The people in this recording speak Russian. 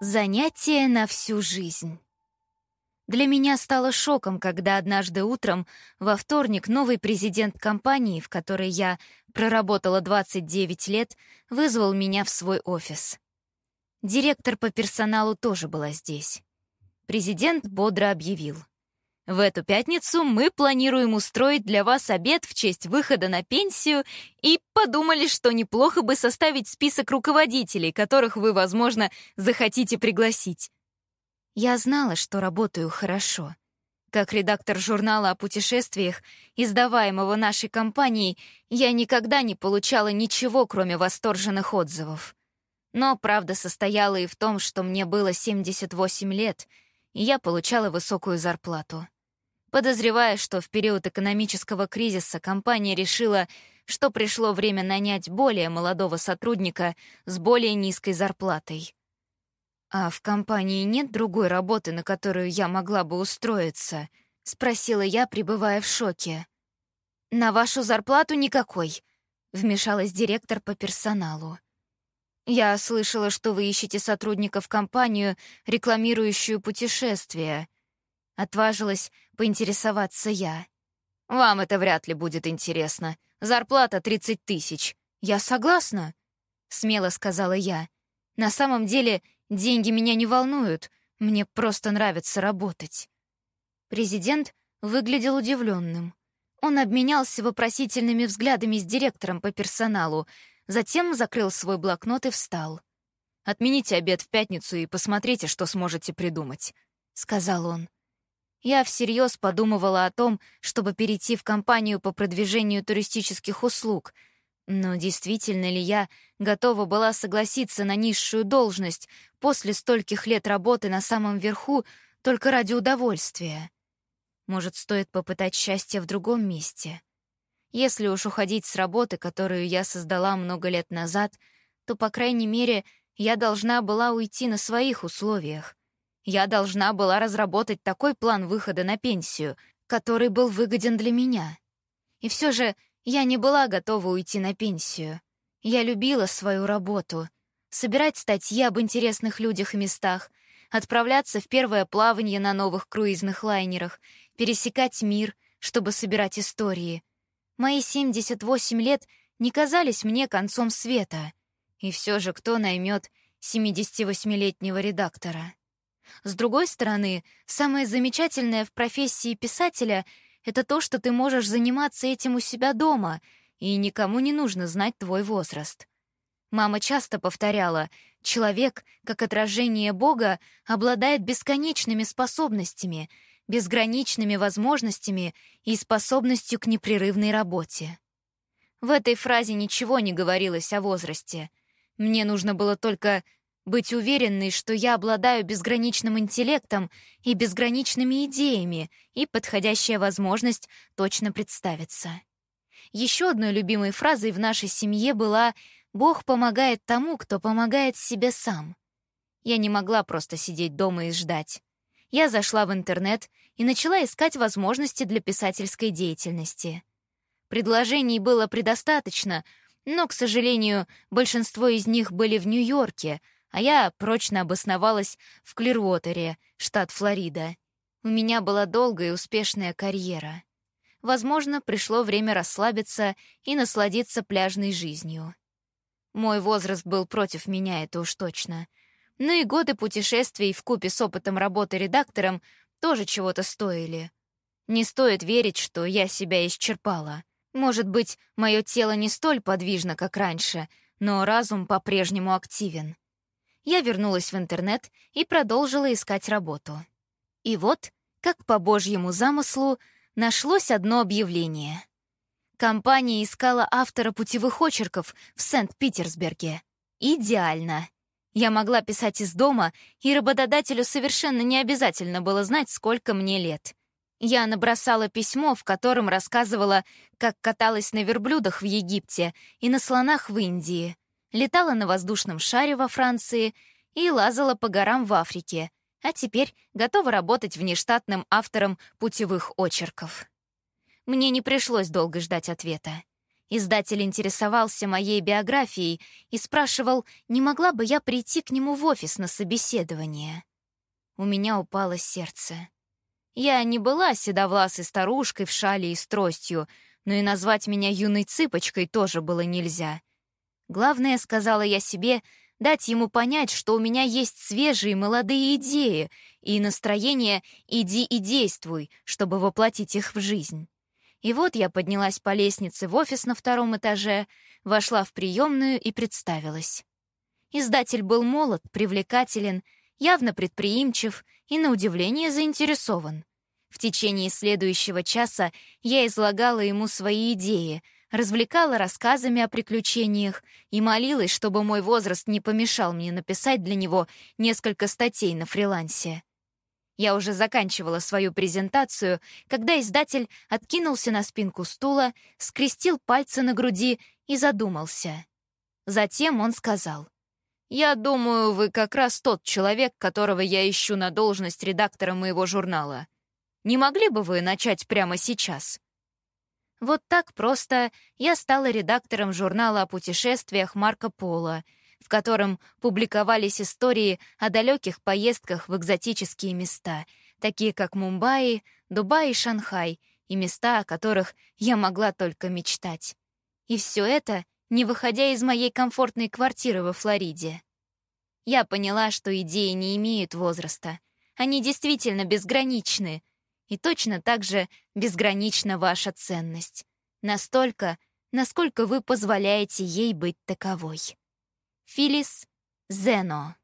Занятие на всю жизнь. Для меня стало шоком, когда однажды утром, во вторник, новый президент компании, в которой я проработала 29 лет, вызвал меня в свой офис. Директор по персоналу тоже была здесь. Президент бодро объявил. В эту пятницу мы планируем устроить для вас обед в честь выхода на пенсию и подумали, что неплохо бы составить список руководителей, которых вы, возможно, захотите пригласить. Я знала, что работаю хорошо. Как редактор журнала о путешествиях, издаваемого нашей компанией, я никогда не получала ничего, кроме восторженных отзывов. Но правда состояла и в том, что мне было 78 лет, и я получала высокую зарплату подозревая, что в период экономического кризиса компания решила, что пришло время нанять более молодого сотрудника с более низкой зарплатой. «А в компании нет другой работы, на которую я могла бы устроиться?» — спросила я, пребывая в шоке. «На вашу зарплату никакой», — вмешалась директор по персоналу. «Я слышала, что вы ищете сотрудника в компанию, рекламирующую путешествия», Отважилась поинтересоваться я. «Вам это вряд ли будет интересно. Зарплата 30 тысяч. Я согласна», — смело сказала я. «На самом деле деньги меня не волнуют. Мне просто нравится работать». Президент выглядел удивленным. Он обменялся вопросительными взглядами с директором по персоналу, затем закрыл свой блокнот и встал. «Отмените обед в пятницу и посмотрите, что сможете придумать», — сказал он. Я всерьез подумывала о том, чтобы перейти в компанию по продвижению туристических услуг. Но действительно ли я готова была согласиться на низшую должность после стольких лет работы на самом верху только ради удовольствия? Может, стоит попытать счастье в другом месте? Если уж уходить с работы, которую я создала много лет назад, то, по крайней мере, я должна была уйти на своих условиях. Я должна была разработать такой план выхода на пенсию, который был выгоден для меня. И все же я не была готова уйти на пенсию. Я любила свою работу. Собирать статьи об интересных людях и местах, отправляться в первое плавание на новых круизных лайнерах, пересекать мир, чтобы собирать истории. Мои 78 лет не казались мне концом света. И все же кто наймет 78-летнего редактора? С другой стороны, самое замечательное в профессии писателя — это то, что ты можешь заниматься этим у себя дома, и никому не нужно знать твой возраст. Мама часто повторяла, человек, как отражение Бога, обладает бесконечными способностями, безграничными возможностями и способностью к непрерывной работе. В этой фразе ничего не говорилось о возрасте. Мне нужно было только быть уверенной, что я обладаю безграничным интеллектом и безграничными идеями, и подходящая возможность точно представиться. Еще одной любимой фразой в нашей семье была «Бог помогает тому, кто помогает себе сам». Я не могла просто сидеть дома и ждать. Я зашла в интернет и начала искать возможности для писательской деятельности. Предложений было предостаточно, но, к сожалению, большинство из них были в Нью-Йорке — а я прочно обосновалась в Клирвотере, штат Флорида. У меня была долгая и успешная карьера. Возможно, пришло время расслабиться и насладиться пляжной жизнью. Мой возраст был против меня, это уж точно. Но и годы путешествий в купе с опытом работы редактором тоже чего-то стоили. Не стоит верить, что я себя исчерпала. Может быть, мое тело не столь подвижно, как раньше, но разум по-прежнему активен я вернулась в интернет и продолжила искать работу. И вот, как по божьему замыслу, нашлось одно объявление. Компания искала автора путевых очерков в Сент-Питерсберге. Идеально. Я могла писать из дома, и работодателю совершенно не обязательно было знать, сколько мне лет. Я набросала письмо, в котором рассказывала, как каталась на верблюдах в Египте и на слонах в Индии — летала на воздушном шаре во Франции и лазала по горам в Африке, а теперь готова работать внештатным автором путевых очерков. Мне не пришлось долго ждать ответа. Издатель интересовался моей биографией и спрашивал, не могла бы я прийти к нему в офис на собеседование. У меня упало сердце. Я не была седовласой старушкой в шале и с тростью, но и назвать меня юной цыпочкой тоже было нельзя. Главное, сказала я себе, дать ему понять, что у меня есть свежие молодые идеи и настроение «иди и действуй», чтобы воплотить их в жизнь. И вот я поднялась по лестнице в офис на втором этаже, вошла в приемную и представилась. Издатель был молод, привлекателен, явно предприимчив и, на удивление, заинтересован. В течение следующего часа я излагала ему свои идеи, развлекала рассказами о приключениях и молилась, чтобы мой возраст не помешал мне написать для него несколько статей на фрилансе. Я уже заканчивала свою презентацию, когда издатель откинулся на спинку стула, скрестил пальцы на груди и задумался. Затем он сказал. «Я думаю, вы как раз тот человек, которого я ищу на должность редактора моего журнала. Не могли бы вы начать прямо сейчас?» Вот так просто я стала редактором журнала о путешествиях Марко Поло — в котором публиковались истории о далеких поездках в экзотические места, такие как Мумбаи, Дубай и Шанхай, и места, о которых я могла только мечтать. И все это, не выходя из моей комфортной квартиры во Флориде. Я поняла, что идеи не имеют возраста. Они действительно безграничны. И точно так же безгранична ваша ценность. Настолько, насколько вы позволяете ей быть таковой. Филис Зено